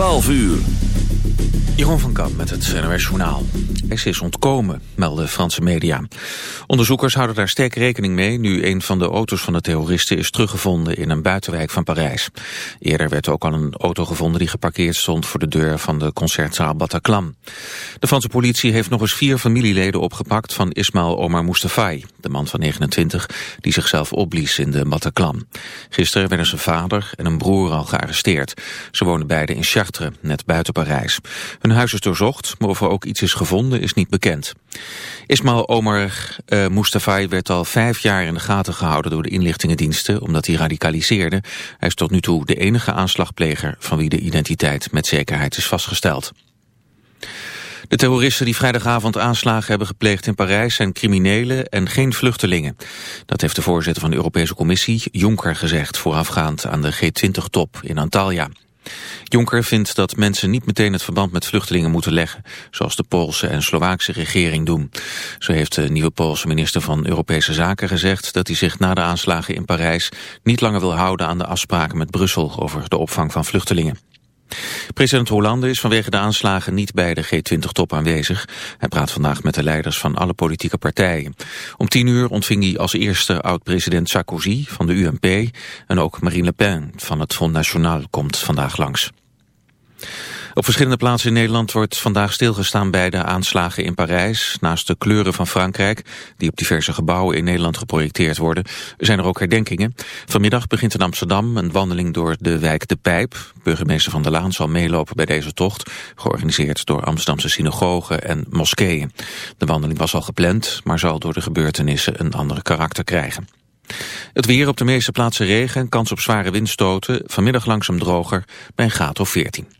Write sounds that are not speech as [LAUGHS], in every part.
12 uur. Jeroen van Kamp met het NOS Journaal. IS is ontkomen, melden Franse media. Onderzoekers houden daar sterk rekening mee... nu een van de auto's van de terroristen is teruggevonden... in een buitenwijk van Parijs. Eerder werd ook al een auto gevonden... die geparkeerd stond voor de deur van de concertzaal Bataclan. De Franse politie heeft nog eens vier familieleden opgepakt... van Ismail Omar Mustafai, de man van 29... die zichzelf opblies in de Bataclan. Gisteren werden zijn vader en een broer al gearresteerd. Ze wonen beide in Chartres, net buiten Parijs. Hun huis is doorzocht, maar of er ook iets is gevonden is niet bekend. Ismail Omar uh, Mustafa werd al vijf jaar in de gaten gehouden door de inlichtingendiensten omdat hij radicaliseerde. Hij is tot nu toe de enige aanslagpleger van wie de identiteit met zekerheid is vastgesteld. De terroristen die vrijdagavond aanslagen hebben gepleegd in Parijs zijn criminelen en geen vluchtelingen. Dat heeft de voorzitter van de Europese Commissie, Juncker, gezegd voorafgaand aan de G20-top in Antalya. Jonker vindt dat mensen niet meteen het verband met vluchtelingen moeten leggen, zoals de Poolse en Slovaakse regering doen. Zo heeft de nieuwe Poolse minister van Europese Zaken gezegd dat hij zich na de aanslagen in Parijs niet langer wil houden aan de afspraken met Brussel over de opvang van vluchtelingen. President Hollande is vanwege de aanslagen niet bij de G20-top aanwezig. Hij praat vandaag met de leiders van alle politieke partijen. Om tien uur ontving hij als eerste oud-president Sarkozy van de UMP... en ook Marine Le Pen van het Front National komt vandaag langs. Op verschillende plaatsen in Nederland wordt vandaag stilgestaan bij de aanslagen in Parijs. Naast de kleuren van Frankrijk, die op diverse gebouwen in Nederland geprojecteerd worden, zijn er ook herdenkingen. Vanmiddag begint in Amsterdam een wandeling door de wijk De Pijp. Burgemeester Van der Laan zal meelopen bij deze tocht, georganiseerd door Amsterdamse synagogen en moskeeën. De wandeling was al gepland, maar zal door de gebeurtenissen een andere karakter krijgen. Het weer op de meeste plaatsen regen, kans op zware windstoten, vanmiddag langzaam droger bij een graad of 14.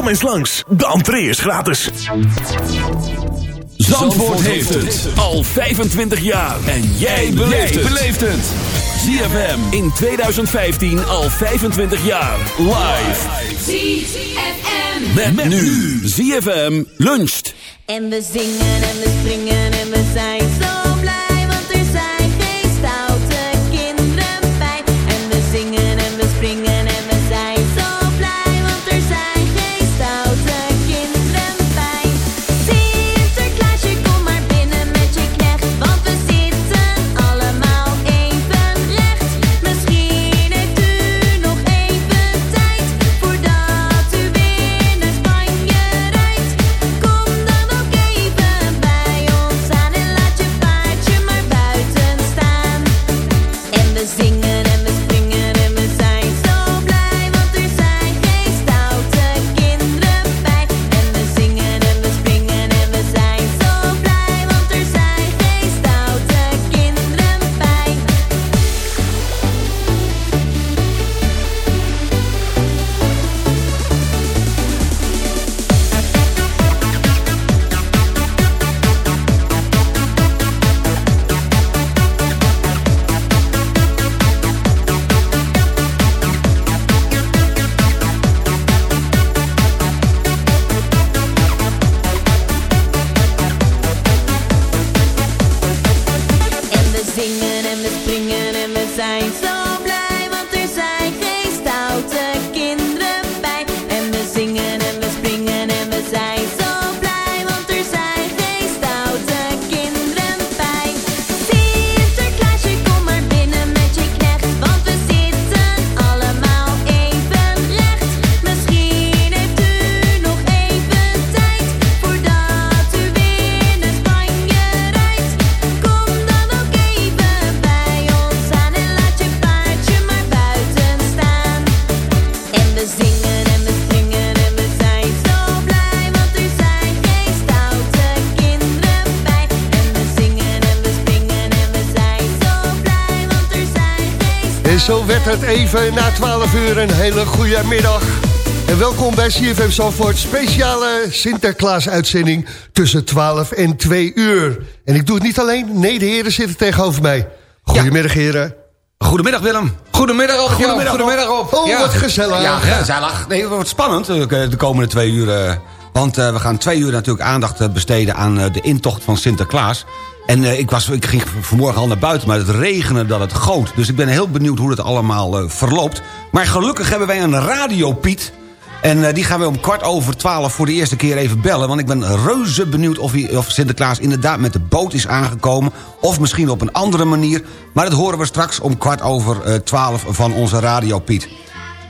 Kom eens langs, de entree is gratis. Zandvoort heeft het al 25 jaar. En jij beleeft het. ZFM in 2015 al 25 jaar. Live. ZFM. Met, met nu. ZFM luncht. En we zingen en we springen en we zijn het even na 12 uur een hele goede middag. En welkom bij CFM Zandvoort, speciale Sinterklaas-uitzending tussen 12 en 2 uur. En ik doe het niet alleen, nee, de heren zitten tegenover mij. Goedemiddag, heren. Goedemiddag Willem. Goedemiddag Rob. Goedemiddag, Ja, Goedemiddag Rob. Oh, wat gezellig. Ja, gezellig. Nee, het wordt spannend eh, de komende twee uur. eh, Want eh, we gaan twee uur natuurlijk aandacht besteden aan de intocht van Sinterklaas. En eh, ik, was, ik ging vanmorgen al naar buiten, maar het regende dat het goot. Dus ik ben heel benieuwd hoe het allemaal eh, verloopt. Maar gelukkig hebben wij een radio Piet. En eh, die gaan we om kwart over twaalf voor de eerste keer even bellen. Want ik ben reuze benieuwd of, of Sinterklaas inderdaad met de boot is aangekomen. Of misschien op een andere manier. Maar dat horen we straks om kwart over twaalf van onze radio Piet.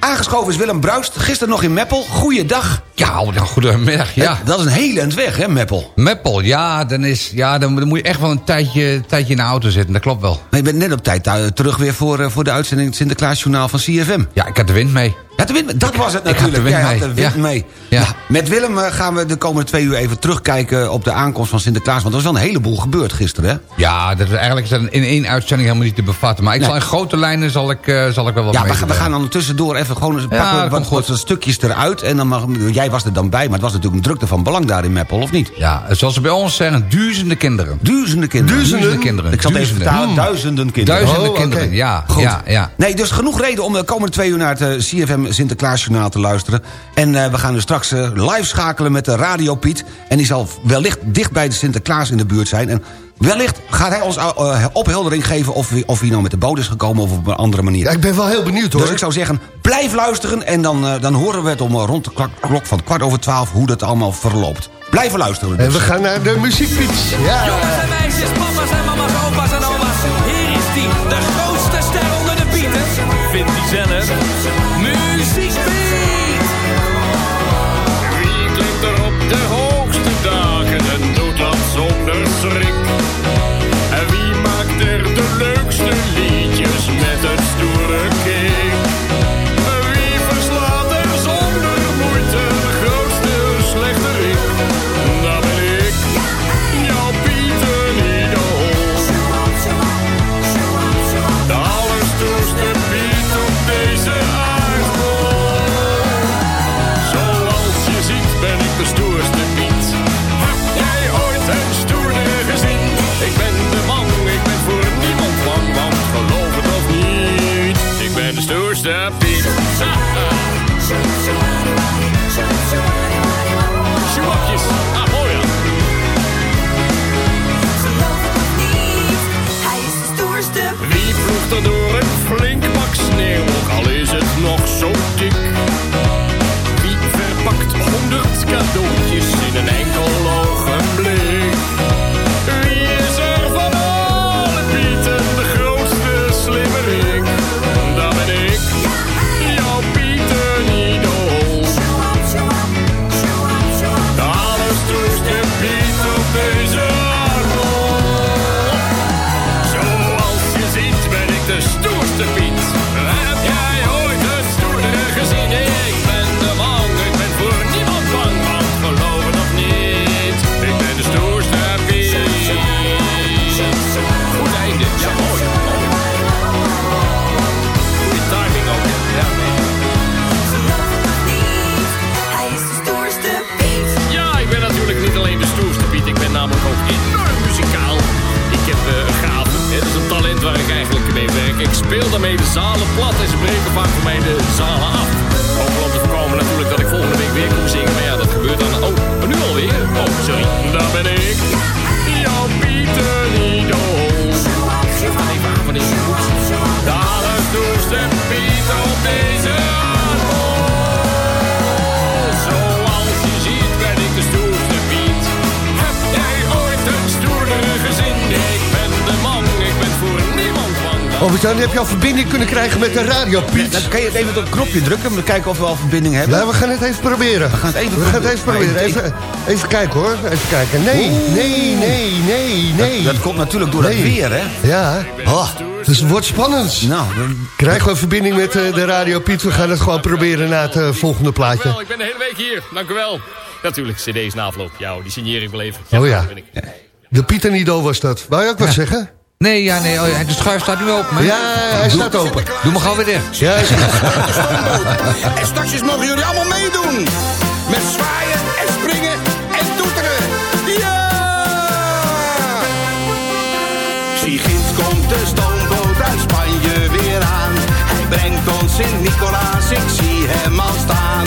Aangeschoven is Willem Bruist, gisteren nog in Meppel. Goeiedag. Ja, oh, goedemiddag. Ja. Dat is een hele eind weg, hè, Meppel? Meppel, ja, dan, is, ja dan, moet je echt wel een tijdje, tijdje in de auto zitten. Dat klopt wel. Maar je bent net op tijd terug weer voor, eh, voor de uitzending... het Sinterklaasjournaal van CFM. Ja, ik had de wind mee. Ja, de wind, dat was het ik had natuurlijk. de wind Jij had mee. de wind Ja. mee. Ja. Nou, met Willem eh, gaan we de komende twee uur even terugkijken... op de aankomst van Sinterklaas. Want er is wel een heleboel gebeurd gisteren, hè? Ja, dat is eigenlijk is dat in één uitzending helemaal niet te bevatten. Maar ik Nee. zal in grote lijnen zal ik, eh, zal ik wel wat Ja, we, mee gaan- we gaan dan tussendoor even gewoon eens Ja, pakken wat, wat stukjes eruit. En dan mag, jij was er dan bij, maar het was natuurlijk een drukte van belang daar in Meppel, of niet? Ja, zoals ze bij ons zeggen, duizenden kinderen. Duizenden kinderen. Duizenden kinderen. Ik zal het even Duizenden. vertalen, duizenden kinderen. Duizenden Oh, kinderen, ja. Goed. Ja, ja. Nee, dus genoeg reden om de komende twee uur naar het eh, CFM Sinterklaasjournaal te luisteren. En eh, we gaan dus straks eh, live schakelen met de Radio Piet. En die zal wellicht dicht bij de Sinterklaas in de buurt zijn. En wellicht gaat hij ons eh, opheldering geven of, hij- of hij nou met de boot is gekomen of op een andere manier. Ja, ik ben wel heel benieuwd hoor. Dus ik zou zeggen, blijf luisteren en dan, eh, dan horen we het om eh, rond de klok, klok van kwart over twaalf hoe dat allemaal verloopt. Blijven luisteren dus. En we gaan naar de muziekfiets. Ja. Jongens en meisjes, papa's en mama's, opa's en oma's. Hier is die, de grootste ster onder de bieten. Vindt die zelf. Muziekbeat. Kunnen krijgen met de radio, Piet? Dan kan je even op het knopje drukken om te kijken of we al verbinding hebben. Ja, we gaan het even proberen. We gaan het even We gaan het even proberen. Even, even kijken hoor. Even kijken. Nee, nee, nee, nee, nee. Dat, dat komt natuurlijk door Nee. het weer, hè? Ja. Oh, dus het wordt spannend. Nou, dan- Krijgen we verbinding met eh, de radio, Piet? We gaan het gewoon proberen na het eh, volgende plaatje. Wel, ik ben de hele week hier. Dank u wel. Natuurlijk, cd's na afloop. Ja, die signeer ik wel even. Oh ja. daar ben ik. De Pieter Nido was dat. Wou je ook wat zeggen? Nee, ja, nee, oh, ja, de schuif staat nu open. hè? Ja, hij staat open. Doe maar gauw weer dicht. Ja, is goed. En straks mogen jullie allemaal meedoen. Met zwaaien en springen en toeteren. Ja! Ginds komt de stoomboot uit Spanje weer aan. Hij brengt ons Sint-Nicolaas, ik zie hem al staan.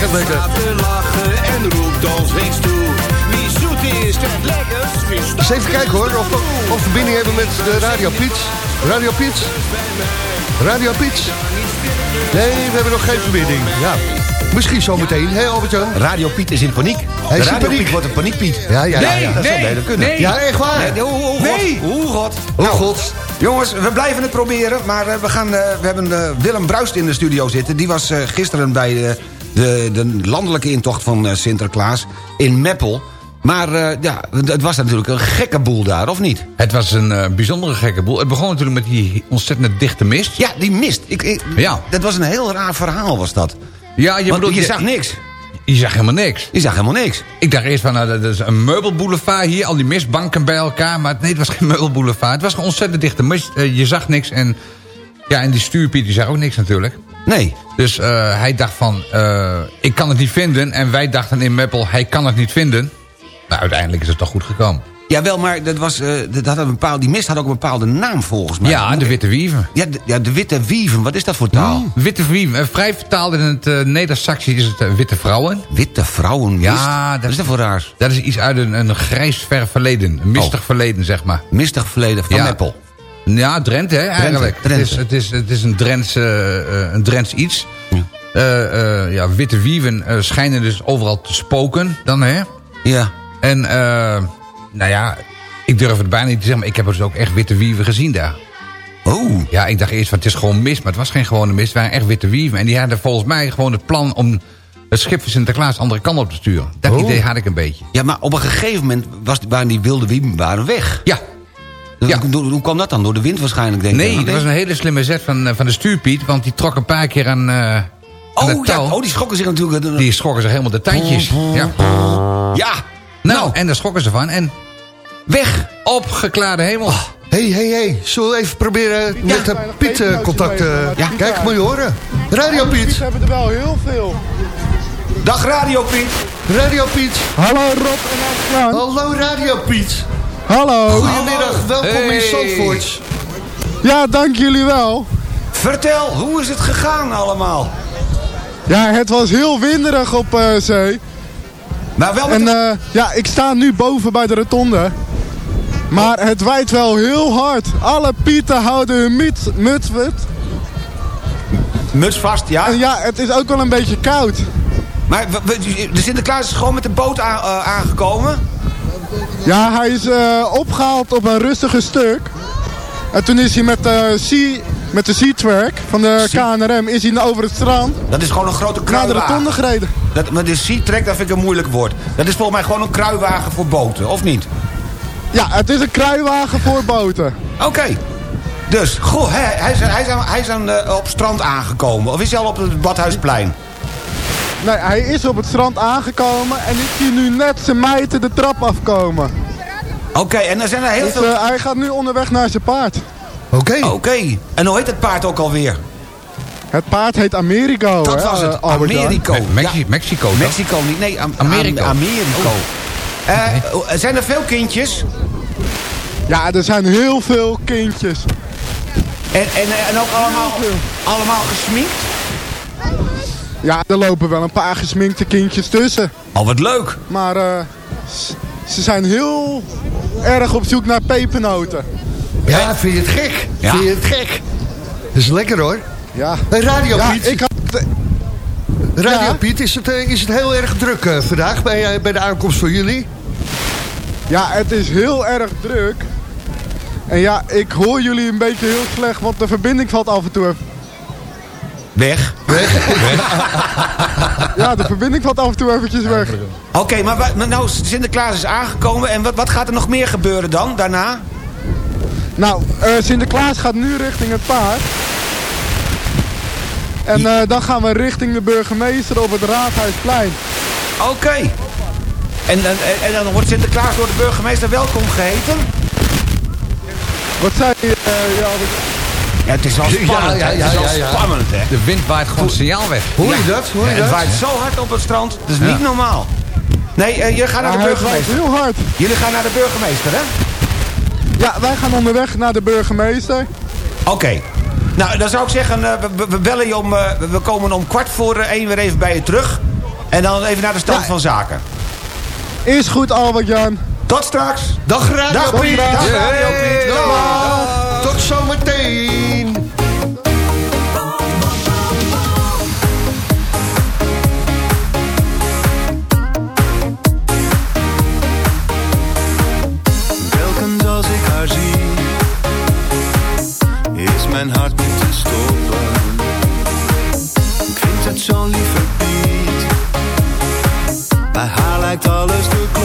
Lekker. Te lachen en roept ons links toe. Wie zoet is, krijgt lekkers. Eens even kijken hoor, of we of verbinding hebben met de Radio Piet. Radio Piet? Radio Piet? Nee, we hebben nog geen verbinding. Ja. Misschien zometeen, hè Albert-Jan? Radio Piet is in paniek. Hij is in Radio paniek. Piet wordt een paniekpiet. Ja, ja, ja. Nee, ja. dat zou nee, beter kunnen. nee. Ja, echt waar? Nee, Nee. God, hoe God. Oh Nou, god. Jongens, we blijven het proberen, maar eh, we, gaan, eh, we hebben eh, Willem Bruist in de studio zitten. Die was eh, gisteren bij de, de landelijke intocht van eh, Sinterklaas in Meppel. Maar eh, ja, het was natuurlijk een gekke boel daar, of niet? Het was een eh, bijzondere gekke boel. Het begon natuurlijk met die ontzettend dichte mist. Ja, die mist. Ik, ik- Ja. Dat was een heel raar verhaal, was dat. Ja, je Want bedoelt, je zag niks. je zag helemaal niks. Je zag helemaal niks. Ik dacht eerst van, nou, dat is een meubelboulevard hier. Al die mistbanken bij elkaar. Maar nee, het was geen meubelboulevard. Het was gewoon ontzettend dichte mist. Je zag niks. En, ja, en die stuurpiet die zag ook niks natuurlijk. Nee. Dus eh, hij dacht van, eh, ik kan het niet vinden. En wij dachten in Meppel, hij kan het niet vinden. Nou, uiteindelijk is het toch goed gekomen. Jawel, maar dat was, eh, dat had een bepaald, die mist had ook een bepaalde naam volgens mij. Ja, de witte wieven. Ja, de, ja, de witte wieven. Wat is dat voor taal? Witte wieven. Vrij vertaald in het uh, Neder-Saxisch is het witte vrouwen. Witte vrouwen. Ja, dat, Wat is dat voor raars? Dat is iets uit een, een grijs ver verleden. Een mistig Oh. verleden, zeg maar. Mistig verleden van Ja. Meppel. Ja, Drenthe, hè, eigenlijk. Drenthe. Het, is, het, is, het is een Drents, eh, een Drents iets. Ja. Eh, eh, ja, witte wieven schijnen dus overal te spoken dan, hè? Ja. En, nou ja, ik durf het bijna niet te zeggen... maar ik heb dus ook echt witte wieven gezien daar. Oh. Ja, ik dacht eerst van het is gewoon mist, maar het was geen gewone mist. Het waren echt witte wieven. En die hadden volgens mij gewoon het plan om het schip van Sinterklaas de andere kant op te sturen. Dat Oh. idee had ik een beetje. Ja, maar op een gegeven moment was, waren die wilde wieven waren weg. Ja, Ja. Hoe, hoe kwam dat dan? Door de wind waarschijnlijk, denk ik. nee, dat was een hele slimme zet van, eh, van de stuurpiet. Want die trok een paar keer aan, eh aan Oh, ja, oh, die schokken zich natuurlijk. Die schrokken zich helemaal de tandjes. Ja. Ja, Nou, en daar schrokken ze van. En weg. op geklaarde hemel. Hé, hé, hé. Zullen we even proberen met de Piet eh, contact... eh, Ja. Kijk, moet je horen. Radio Piet. hebben er wel heel veel. Dag Radio Piet. Radio Piet. Hallo Rob en. Hallo Radio Piet. Hallo. Goedemiddag, welkom in Hey. Zandvoort. Ja, dank jullie wel. Vertel, hoe is het gegaan allemaal? Ja, het was heel winderig op eh, zee. Maar wel met En eh, ja, ik sta nu boven bij de rotonde. Maar het waait wel heel hard. Alle pieten houden hun muts, muts muts vast, ja? En ja, het is ook wel een beetje koud. Maar de Sinterklaas is gewoon met de boot eh, aangekomen? Ja, hij is eh, opgehaald op een rustige stuk. En toen is hij met de Sea, met de Sea Track van de KNRM is hij over het strand Dat is gewoon een grote naar de kruiwagen. rotonde gereden. Dat, maar de Sea-Trek, dat vind ik een moeilijk woord. Dat is volgens mij gewoon een kruiwagen voor boten, of niet? Ja, het is een kruiwagen voor boten. Oké. Dus, goh, hij, hij is, hij is, aan- hij is aan, eh, op strand aangekomen. Of is hij al op het Badhuisplein? Nee, hij is op het strand aangekomen en ik zie nu net zijn meiden de trap afkomen. Oké, en er zijn er heel Dus veel... eh, hij gaat nu onderweg naar zijn paard. Oké. Oké. En hoe heet het paard ook alweer? Het paard heet Americo. Dat hè, was het. Albert-Jan. Americo. Me- Mexi- Ja. Mexico, toch? Mexico niet. Nee, Am- Americo. Am- Americo. Eh, zijn er veel kindjes? Ja, er zijn heel veel kindjes. En, en, en ook allemaal, allemaal gesminkt? Ja, er lopen wel een paar gesminkte kindjes tussen. Al wat leuk. Maar eh, ze zijn heel erg op zoek naar pepernoten. Ja, vind je het gek? Ja. Vind je het gek? Dat is lekker hoor. Ja, Hey, Radio ja Piet, ik had... Radio ja. Piet is, het, eh, is het heel erg druk eh, vandaag bij, eh, bij de aankomst van jullie? Ja, het is heel erg druk. En ja, ik hoor jullie een beetje heel slecht, want de verbinding valt af en toe even. Weg. [LAUGHS] Ja, de verbinding valt af en toe eventjes weg. Oké, maar, nou, Sinterklaas is aangekomen. En wat, wat gaat er nog meer gebeuren dan, daarna? Nou, eh, Sinterklaas gaat nu richting het paard. En eh, dan gaan we richting de burgemeester op het Raadhuisplein. Oké. En, en, en dan wordt Sinterklaas door de burgemeester welkom geheten? Wat zei je, eh, ja? Ja, het is wel spannend, Ja, ja, hè? Het is ja, wel ja, ja. spannend, hè? De wind waait gewoon signaal weg. Hoor je dat? Hoor je het dat? waait zo hard op het strand. Dat is niet normaal. Nee, eh, jullie gaan naar de burgemeester. heel hard. Jullie gaan naar de burgemeester, hè? Ja, wij gaan onderweg naar de burgemeester. Oké. Nou, dan zou ik zeggen, eh, we- bellen je om... eh, we- komen om kwart voor één weer even bij je terug. En dan even naar de stand Ja. van zaken. Is goed, Albert-Jan. Tot straks. Dag Radio Dag, Piet. Dag, Radio Piet. Tot zometeen. Mijn hart niet te stoppen. Ik vind het zo'n lieve Piet, bij haar lijkt alles te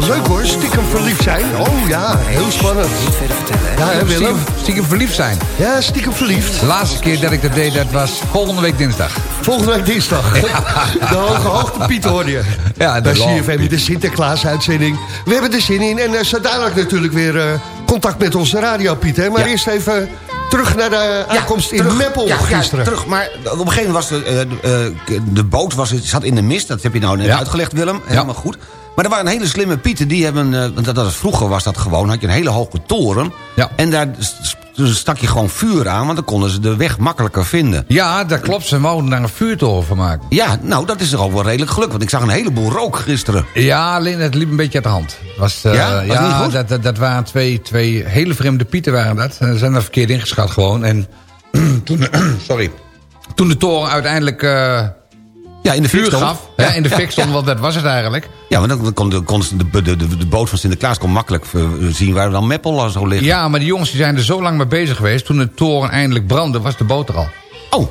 wel leuk hoor, stiekem verliefd zijn. Oh ja, heel spannend. Niet verder vertellen, Ja, hè, Willem? Stiekem, stiekem verliefd zijn. Ja, stiekem verliefd. De laatste keer dat ik dat deed, dat was volgende week dinsdag. Volgende week dinsdag. [LAUGHS] De hoge hoogte Piet hoor je. Ja, de CFM, de Sinterklaas-uitzending. We hebben er zin in. En zo dadelijk natuurlijk weer eh, contact met onze radio, Piet. Hè? Maar Ja. eerst even terug naar de aankomst in terug. Meppel ja, ja, gisteren. terug. Maar op een gegeven moment was de, eh, de, de boot was, zat in de mist. Dat heb je nou net Ja. uitgelegd, Willem. Helemaal goed. Maar er waren hele slimme pieten. Die hebben, eh, want dat, dat is, vroeger was dat gewoon. Had je een hele hoge toren. Ja. En daar stak je gewoon vuur aan. Want dan konden ze de weg makkelijker vinden. Ja, dat klopt. Ze wouden daar een vuurtoren van maken. Ja, nou, dat is er ook wel redelijk gelukt. Want ik zag een heleboel rook gisteren. Ja, alleen het liep een beetje uit de hand. Was, eh, Ja? Was ja, niet goed? Dat, dat, dat waren twee, twee hele vreemde pieten waren dat. Ze zijn er verkeerd ingeschat gewoon. En [CLEARS THROAT] toen, [CLEARS THROAT] sorry. Toen de toren uiteindelijk eh, Ja, in de vuur gaf. Ja, in de fik stond, want dat was het eigenlijk. Ja, maar dan kon de, kon de, de, boot van Sinterklaas kon makkelijk eh, zien waar dan Meppel zou liggen. Ja, maar die jongens die zijn er zo lang mee bezig geweest. Toen de toren eindelijk brandde, was de boot er al. Oh,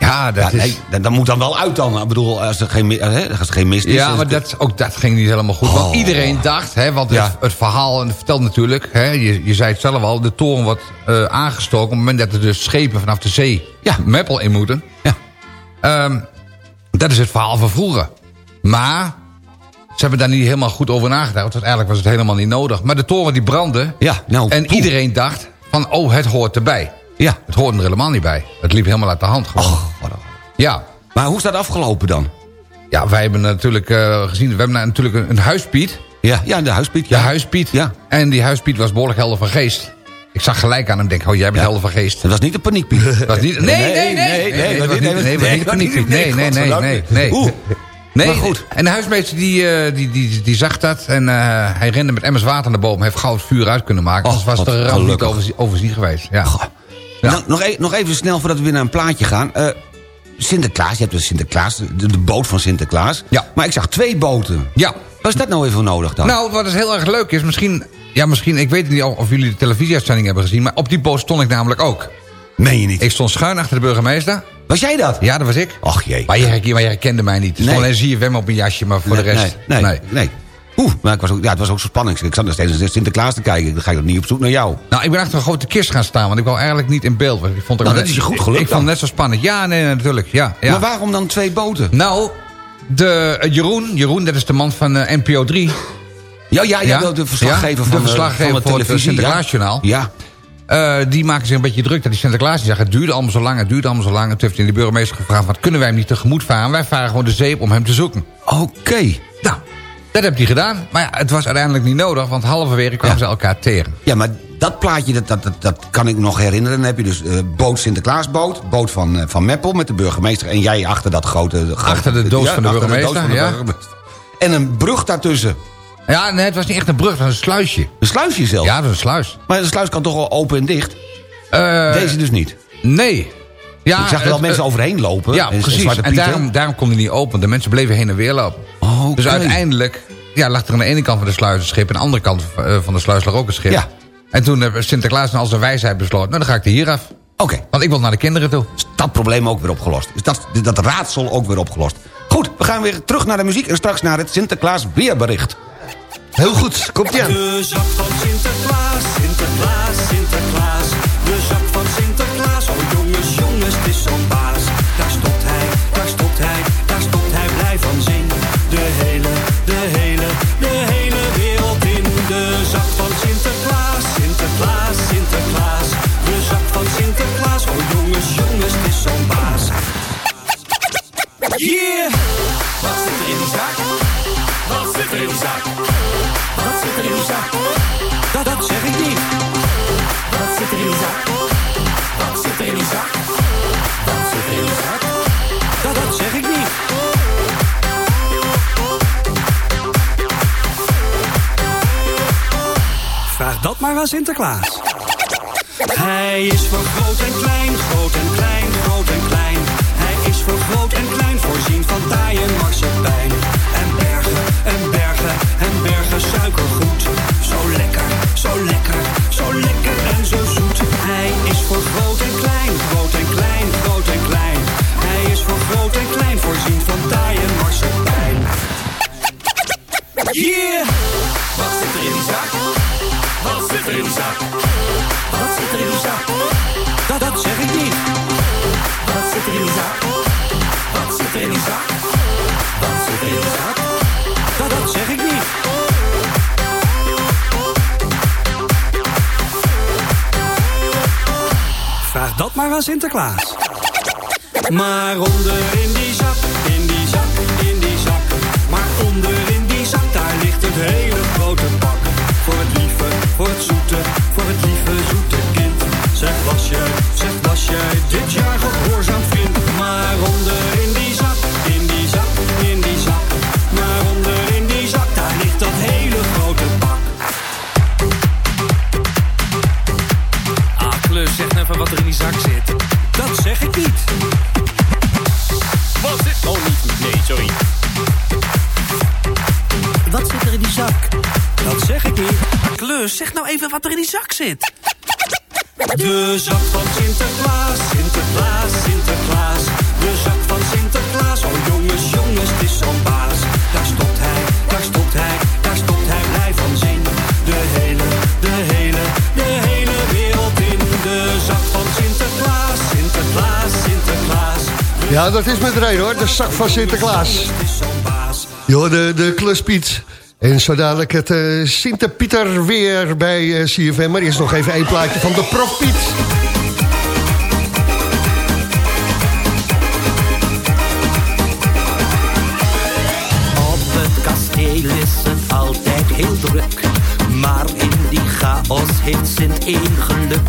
Ja, dat ja, is... nee, dat, dat moet dan wel uit dan. Ik bedoel, als er geen, hè, als er geen mist is... Ja, maar dat, ook dat ging niet helemaal goed. Want Oh. iedereen dacht, hè, want Ja. het, het verhaal en het vertelt natuurlijk... Hè, je, je zei het zelf al, de toren wordt eh, aangestoken... op het moment dat er dus schepen vanaf de zee Ja. Meppel in moeten. Ja. Ehm, dat is het verhaal van vroeger. Maar ze hebben daar niet helemaal goed over nagedacht. Want eigenlijk was het helemaal niet nodig. Maar de toren die brandde. Ja, nou, en poeh. iedereen dacht van, oh, het hoort erbij. Ja. Het hoort er helemaal niet bij. Het liep helemaal uit de hand gewoon. Ja. Maar hoe is dat afgelopen dan? Ja, wij hebben natuurlijk eh, gezien... We hebben natuurlijk een, een huispiet. Ja, ja de huispiet. De Ja. huispiet. Ja. En die huispiet was behoorlijk helder van geest. Ik zag gelijk aan hem, denk, oh, jij bent helder van geest. Dat was niet [LAUGHS] was niet, nee, nee, nee, nee, nee, dat was niet- paniekpiet. Nee, nee, nee, nee, nee. Oeh. Nee, Maar goed. En de huismeester die, eh, die, die, die zag dat en eh, hij rende met emmers water naar boven. heeft gauw het vuur uit kunnen maken. Anders was de ramp niet overzien, overzien geweest. Ja. Ja. Nou, nog, e- nog even snel voordat we weer naar een plaatje gaan. Eh, Sinterklaas, je hebt dus Sinterklaas, de, de boot van Sinterklaas. Ja. Maar ik zag twee boten. ja. Wat is dat nou even nodig dan? Nou, wat dus heel erg leuk is, misschien... Ja, misschien, ik weet niet of of jullie de televisieuitzending hebben gezien... maar op die boot stond ik namelijk ook. Meen je niet? Ik stond schuin achter de burgemeester. Was jij dat? Ja, dat was ik. Och jee. Maar je, maar je herkende mij niet. Er stond Nee. alleen ZFM op een jasje, maar voor nee, de rest... Nee, nee, nee. Oeh, maar ik was ook, ja, het was ook zo spannend. Ik zat nog steeds naar Sinterklaas te kijken. Dan ga ik ook niet op zoek naar jou. Nou, ik ben achter een grote kist gaan staan, want ik wou eigenlijk niet in beeld. Ik vond het Nou, dat is je goed gelukt Ik, vond het net zo spannend. Ja, nee, nee, natuurlijk. Ja, ja. Maar waarom dan twee boten? Nou, de, eh, Jeroen, Jeroen, dat is de man van eh, NPO 3. Ja, ja, ja, de, de verslaggever Ja, van de verslaggever van de voor het televisie. Sinterklaasjournaal. Ja. Eh, die maken zich een beetje druk dat die Sinterklaas die zegt... het duurde allemaal zo lang, het duurde allemaal zo lang. En toen heeft hij de burgemeester gevraagd... wat kunnen wij hem niet tegemoet varen? Wij varen gewoon de zeep om hem te zoeken. ja. Oké. Nou, dat heeft hij gedaan. Maar ja, het was uiteindelijk niet nodig... want halverwege kwamen ze elkaar tegen. Ja, maar dat plaatje, dat, dat, dat, dat kan ik nog herinneren. Dan heb je dus eh, boot Sinterklaasboot, boot van, eh, van Meppel met de burgemeester... en jij achter dat grote... grote- Achter de doos van de achter burgemeester, van de ja. burgemeester. En een brug daartussen. Ja, nee, het was niet echt een brug, het was een sluisje. Een sluisje zelf. Ja, dat was een sluis. Maar de sluis kan toch wel open en dicht? Eh, Deze dus niet. Nee. Ja, ik zag er wel mensen overheen lopen. Ja, En- en precies. En daarom, daarom kon hij niet open. De mensen bleven heen en weer lopen. Oh. Dus uiteindelijk ja, lag er aan de ene kant van de sluis een schip... en aan de andere kant eh, van de sluis lag ook een schip. Ja. En toen heeft Sinterklaas in al zijn wijsheid besloten... nou, dan ga ik er hier af. Oké, Want ik wil naar de kinderen toe. is dat probleem ook weer opgelost. Is dat, dat raadsel ook weer opgelost. Goed, we gaan weer terug naar de muziek... en straks naar het Sinterklaas weerbericht. Heel goed, komt ie aan. De zak van Sinterklaas, Sinterklaas, Sinterklaas. De zak van Sinterklaas, oh jongens, jongens, het is zo'n maar aan Sinterklaas. Hij is voor groot en klein, groot en klein, groot en klein. Hij is voor groot en klein, voorzien van taai en marsepein. Wat zit er in die zak? Dat, dat zeg ik niet. Wat zit er in die zak? Wat zit er in die zak? Wat zit er in die zak? Dat, dat zeg ik niet. Vraag dat maar aan Sinterklaas. Maar onder in die zak, in die zak, in die zak. Maar onder in die zak, daar ligt het hele grote pak. Voor het lieve, voor het voor het lieve zoete kind. Zeg was jij, zit. De zak van Sinterklaas, Sinterklaas, Sinterklaas. De zak van Sinterklaas, oh jongens, jongens, het is zo'n baas. Daar stopt hij, daar stopt hij, daar stopt hij blij van zin. De hele, de hele, de hele wereld in. De zak van Sinterklaas, Sinterklaas, Sinterklaas. Ja, dat is met reden hoor, de zak van Sinterklaas. Jo, de, de kluspiet. En zo dadelijk het eh Sinterpieter weer bij eh, CFM. Maar eerst nog even één plaatje van de Profpiet. Op het kasteel is het altijd heel druk. Maar in die chaos heeft Sint één geluk.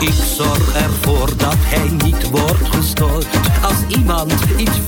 Ik zorg ervoor dat hij niet wordt gestoord. Als iemand iets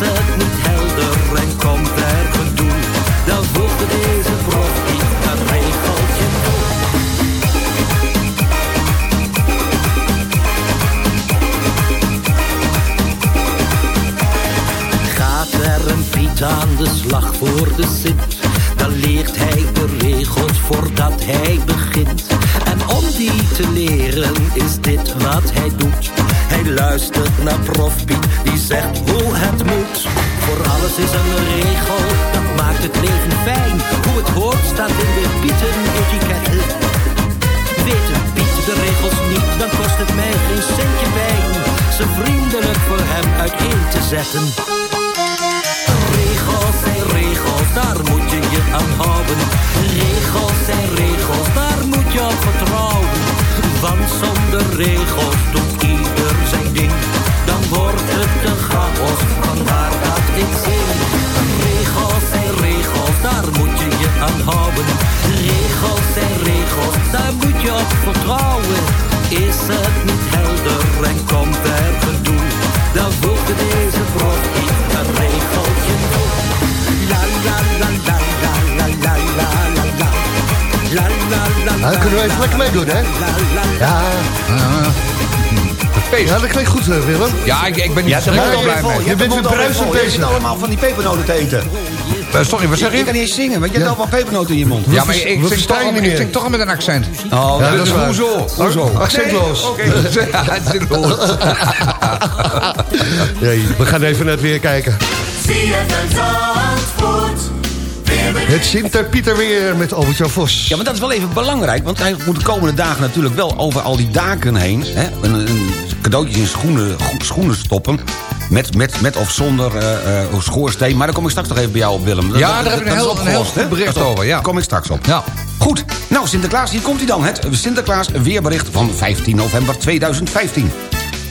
Is het niet helder en komt er gedoe, dan voegt deze prof niet een regeltje toe. Gaat er een Piet aan de slag voor de Sint, dan leert hij de regels voordat hij begint. En om die te leren is dit wat hij doet. Hij luistert naar prof Piet, uiteen te zetten. Regels zijn regels, daar moet je je aan houden. Regels zijn regels, daar moet je op vertrouwen. Want zonder regels doet ieder zijn ding. Dan wordt het een chaos, vandaar dat ik zing. Regels zijn regels, daar moet je je aan houden. Regels zijn regels, daar moet je op vertrouwen. Is het niet Nou, kunnen we even lekker meedoen, hè? Ja. Ja, dat klinkt goed, eh, Willem. Ja, ik, ik ben niet Ja, zo je blij mee. Je Je bent weer bruisend Je zit bezig. allemaal van die pepernoten te eten. Eh, sorry, wat zeg Je je? kan niet eens zingen, want je hebt allemaal pepernoten in je mond. Ja, maar ik, ik, zing verstaan toch, je niet ik zing toch met een accent. Oh, Ja, dat is waar. hoezo? Hoezo? Accentloos. Oké. Accentloos. We gaan even naar het weer kijken. Het Sinterpieter weer met Albert-Jan Vos. Ja, maar dat is wel even belangrijk, want hij moet de komende dagen natuurlijk wel over al die daken heen. Hè, een, een cadeautjes in schoenen, schoenen stoppen. Met, met, met of zonder eh, eh, schoorsteen. Maar daar kom ik straks nog even bij jou op, Willem. Dat- Ja, dat- daar heb ik dat een is heel- een heel goed bericht Dat over, ja. Daar kom ik straks op. Ja. Goed, nou Sinterklaas, hier komt hij dan. Het Sinterklaas weerbericht van 15 november 2015.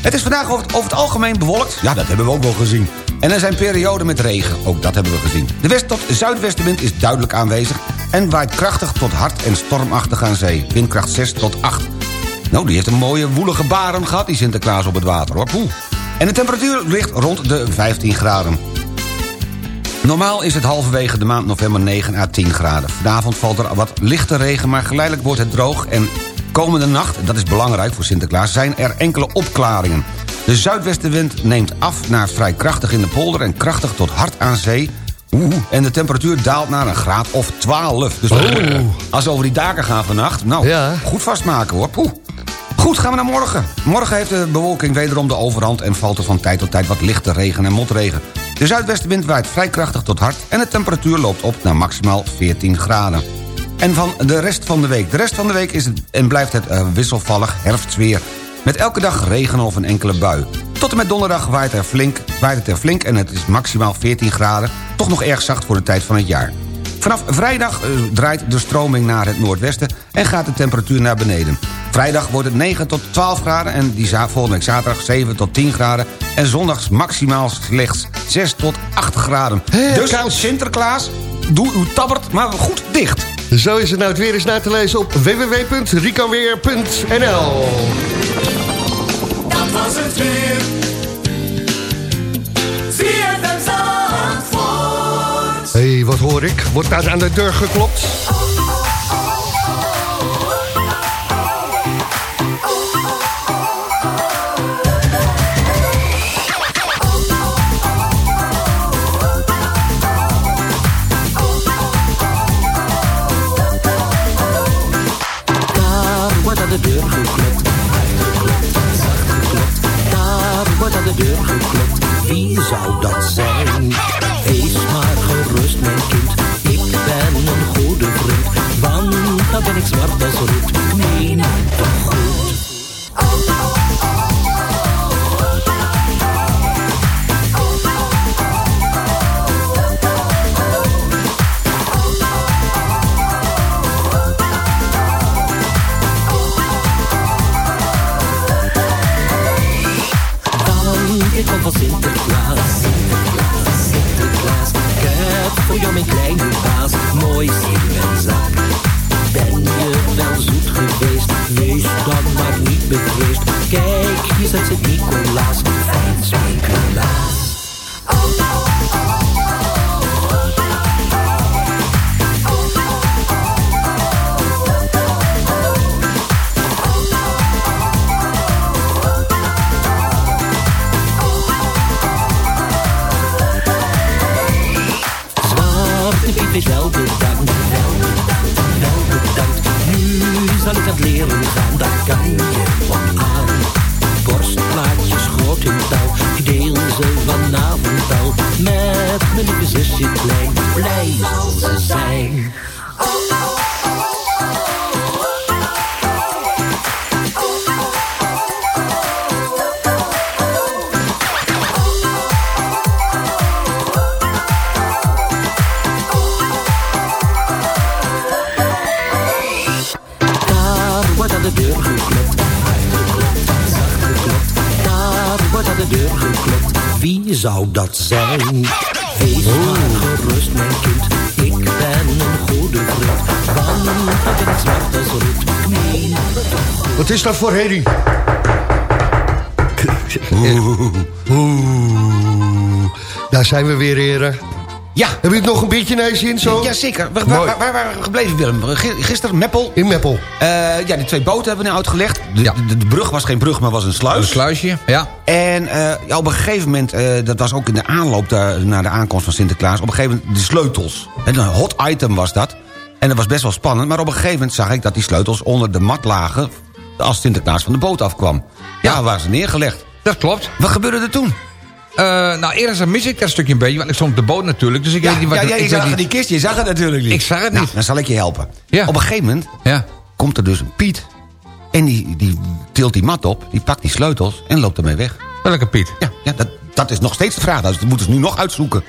Het is vandaag over het, over het algemeen bewolkt. Ja, dat hebben we ook wel gezien. En er zijn perioden met regen. Ook dat hebben we gezien. De west- tot zuidwestenwind is duidelijk aanwezig... en waait krachtig tot hard en stormachtig aan zee. Windkracht 6 tot 8. Nou, die heeft een mooie woelige baren gehad, die Sinterklaas op het water, hoor. Poeh. En de temperatuur ligt rond de 15 graden. Normaal is het halverwege de maand november 9 à 10 graden. Vanavond valt er wat lichte regen, maar geleidelijk wordt het droog... en komende nacht, dat is belangrijk voor Sinterklaas... zijn er enkele opklaringen. De zuidwestenwind neemt af naar vrij krachtig in de polder... en krachtig tot hard aan zee. Oeh, en de temperatuur daalt naar een graad of 12. Dus Oeh. als we over die daken gaan vannacht... nou, goed vastmaken hoor. Poeh. Goed, gaan we naar morgen. Morgen heeft de bewolking wederom de overhand... en valt er van tijd tot tijd wat lichte regen en motregen. De zuidwestenwind waait vrij krachtig tot hard... en de temperatuur loopt op naar maximaal 14 graden. En van de rest van de week. De rest van de week is het en blijft het eh, wisselvallig herfstweer. Met elke dag regen of een enkele bui. Tot en met donderdag waait, er flink, waait het er flink en het is maximaal 14 graden. Toch nog erg zacht voor de tijd van het jaar. Vanaf vrijdag eh, draait de stroming naar het noordwesten en gaat de temperatuur naar beneden. Vrijdag wordt het 9 tot 12 graden en die volgende week zaterdag 7 tot 10 graden. En zondags maximaal slechts 6 tot 8 graden. Dus Sinterklaas, doe uw tabbert maar goed dicht. Zo is het nou het weer eens na te lezen op www.ricanweer.nl Dat was het weer. ZFM Zandvoort. Hé, hey, wat hoor ik? Wordt daar aan de deur geklopt? Kan dat zijn? Wees maar gerust, mijn kind. Ik ben een goede vriend. Want ik zwart als roet. Het. Wat is dat voor herrie? Oeh. Oeh. Daar zijn we weer, heren. Ja. Heb je het nog een beetje naar je zin zo? Jazeker. Waar, waar, waar waren we gebleven, Willem? Gisteren, Meppel. In Meppel. Eh, ja, die twee boten hebben we nu uitgelegd. De, de, de brug was geen brug, maar was een sluis. Een sluisje, ja. En eh, ja, op een gegeven moment, eh, dat was ook in de aanloop daar, naar de aankomst van Sinterklaas... op een gegeven moment de sleutels. En een hot item was dat. En dat was best wel spannend. Maar op een gegeven moment zag ik dat die sleutels onder de mat lagen... als Sinterklaas van de boot afkwam. Ja, waren ze neergelegd. Dat klopt. Wat gebeurde er toen? Eh, nou, eerst mis ik dat stukje een beetje, want ik stond op de boot natuurlijk. Dus ik Ja, weet niet wat ja, ja, ik zag niet- die kist, je zag het natuurlijk niet. Ik zag het Nou, niet. dan zal ik je helpen. Ja. Op een gegeven moment Ja. komt er dus een Piet... en die, die tilt die mat op, die pakt die sleutels en loopt ermee weg. Welke Piet? Ja, ja dat, dat is nog steeds de vraag. Dat moeten ze nu nog uitzoeken.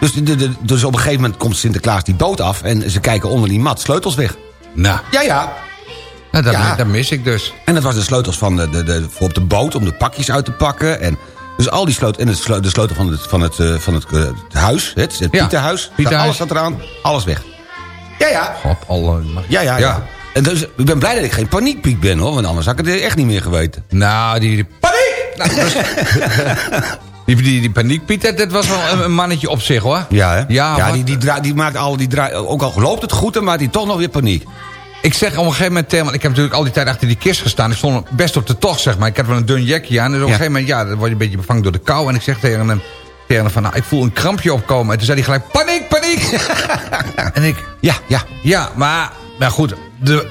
Dus, de- dus op een gegeven moment komt Sinterklaas die boot af... en ze kijken onder die mat, sleutels weg. Nou, Ja, ja. nou dat, Ja. dat mis ik dus. En dat was de sleutels van de, de, de, voor op de boot om de pakjes uit te pakken. En dus al die sleutels. En sleutel, de sleutel van het, van het, eh, van het, eh, het huis, het, het Ja, Pieterhuis. Pieterhuis. Alles zat eraan, alles weg. Ja, ja. Op alle... Ja, ja, ja. En dus, ik ben blij dat ik geen paniekpiek ben, hoor. Want anders had ik het echt niet meer geweten. Nou, die... die paniek! Nou, was- [LAUGHS] die, die, die paniekpiet, dat, dat was wel een, een mannetje op zich, hoor. Ja, hè? Ja, ja maar- die, die, die maakt al die draai, Ook al loopt het goed, dan maakt hij toch nog weer paniek. Ik zeg op een gegeven moment tegen... Want ik heb natuurlijk al die tijd achter die kist gestaan. Ik stond best op de tocht, zeg maar. Ik had wel een dun jekje aan. Dus op een Ja. gegeven moment, ja, dan word je een beetje bevangen door de kou. En ik zeg tegen hem, tegen hem van... Nou, ik voel een krampje opkomen. En toen zei hij gelijk, paniek, paniek! [LAUGHS] en ik... Ja, ja. Ja, maar... Maar goed, de,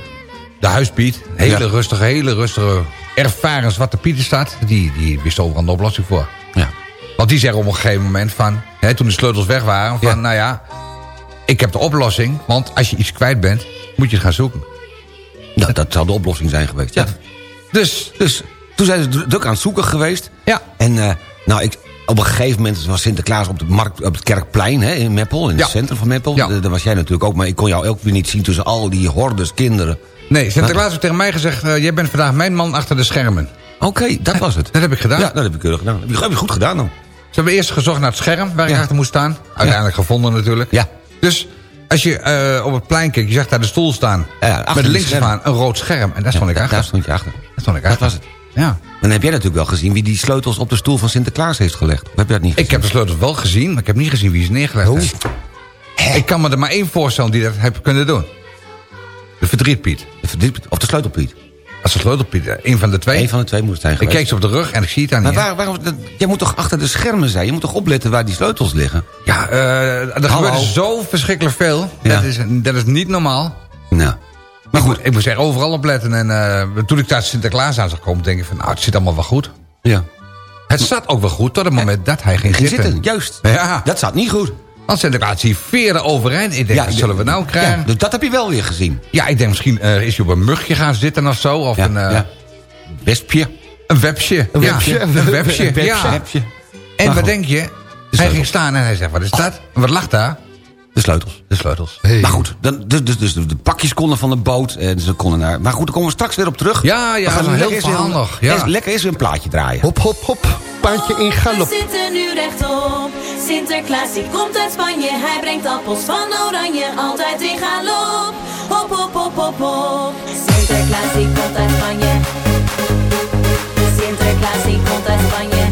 de huispiet. Hele rustige, hele rustige... Ervaren zwarte staat. Die, die wist overal een oplossing voor. Ja. Want die zeggen op een gegeven moment van... Hè, toen de sleutels weg waren... Van, nou ja, ik heb de oplossing. Want als je iets kwijt bent, moet je het gaan zoeken. Nou, dat zou de oplossing zijn geweest. Ja. Dus, Dus toen zijn ze dru- druk aan het zoeken geweest. Ja. En eh, nou, ik, op een gegeven moment was Sinterklaas op, de markt, op het Kerkplein hè, in Meppel. In Ja. het centrum van Meppel. Ja. Daar was jij natuurlijk ook. Maar ik kon jou ook weer niet zien tussen al die hordes kinderen. Nee, Sinterklaas heeft tegen mij gezegd... eh, jij bent vandaag mijn man achter de schermen. Oké, dat was het. Dat heb ik gedaan. Ja, dat heb ik keurig gedaan. Heb je, heb je goed gedaan dan. Ze hebben eerst gezocht naar het scherm waar ik achter moest staan. Uiteindelijk gevonden natuurlijk. Ja. Dus als je eh, op het plein kijkt, je zag daar de stoel staan. Ja, met links van een rood scherm. En daar stond ik achter. Daar stond je achter. Daar stond ik Dat achter. was het. Ja. Dan heb jij natuurlijk wel gezien wie die sleutels op de stoel van Sinterklaas heeft gelegd. Heb je dat niet gezien? Ik heb de sleutels wel gezien, maar ik heb niet gezien wie ze neergelegd Oh. heeft. Ik kan me er maar één voorstellen die dat heeft kunnen doen. De verdrietpiet. De Of de sleutelpiet. Als sleutelpiet, eh, één van de twee. Eén van de twee moet het zijn ik keek ze op de rug en ik zie het daar Maar niet. waar, waarom, dat, jij moet toch achter de schermen zijn? Je moet toch opletten waar die sleutels liggen? Ja, eh, er Hallo. gebeurt zo verschrikkelijk veel. Ja. Dat, is, dat is niet normaal. Nou. Maar goed, ik moet zeggen, overal opletten. En eh, toen ik daar Sinterklaas aan zag komen, denk ik van, nou, het zit allemaal wel goed. Ja. Het zat ook wel goed tot het moment dat hij ging Ging zitten. zitten, juist. Ja, Dat zat niet goed. Want die veren overeind. Ik denk, wat zullen we nou krijgen? Ja, Ja, dus dat heb je wel weer gezien. ik denk misschien eh, is hij op een mugje gaan zitten of zo. Of Ja, een, ja. Wespje. een websje. Een Ja, websje. een. [LAUGHS] Ja. Websje. En wat denk je? Hij ging staan en hij zegt, wat is dat? En wat lag daar? De sleutels. De sleutels. Maar goed, dan, dus, dus, dus de pakjes konden van de boot. En ze konden naar, maar goed, daar komen we straks weer op terug. Ja, ja, We gaan heel lekker nog, ja. eerst- Lekker eens weer een plaatje draaien. Hop, hop, hop. Paardje in We galop. zitten nu rechtop. Sinterklaas die komt uit Spanje. Hij brengt appels van oranje altijd in galop. Hop, hop, hop, hop, hop. Sinterklaas die komt uit Spanje. Sinterklaas die komt uit Spanje.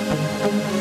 Sinterklaas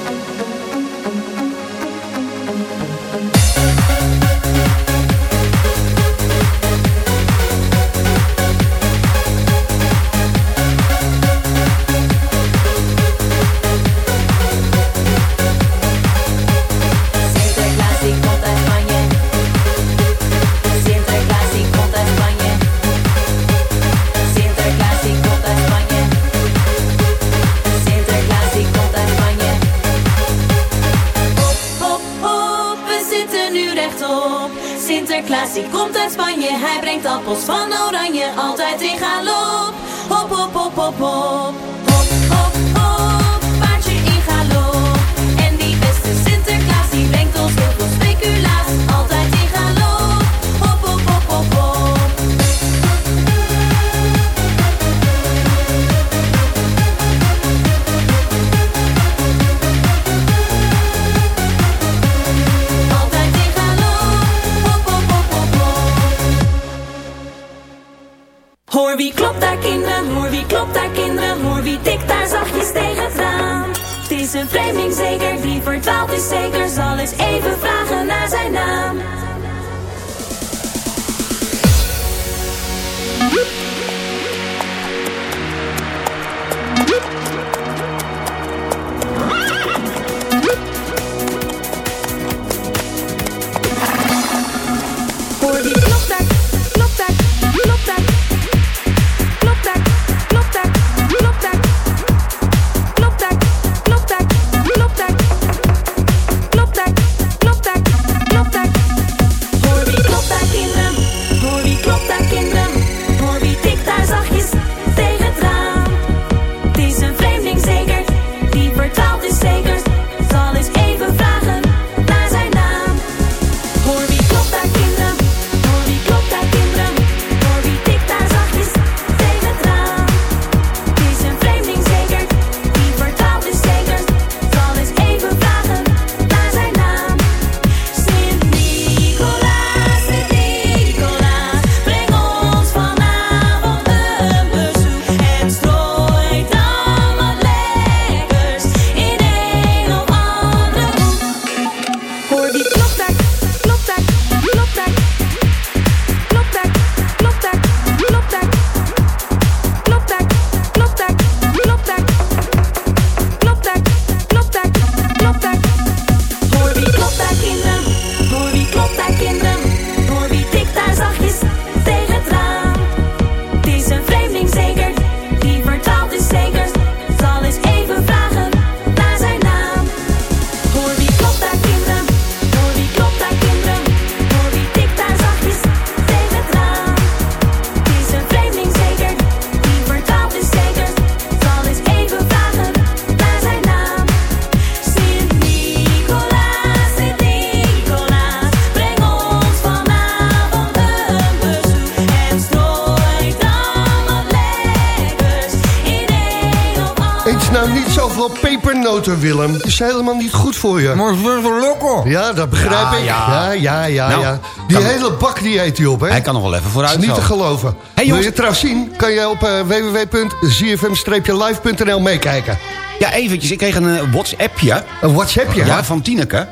pepernoten, Willem. Het is helemaal niet goed voor je. Maar het lekker. Ja, dat begrijp Ja, ik. ja. Ja, ja, ja. Nou, ja. Die hele bak die eet hij op, hè? Hij kan nog wel even Dat vooruit is niet zo. te geloven. Hey, Wil jongens. je het trouwens zien? Kan je op eh, www.zfm-live.nl meekijken. Ja, eventjes. Ik kreeg een eh, WhatsAppje. Een WhatsAppje? Ja, van Tineke.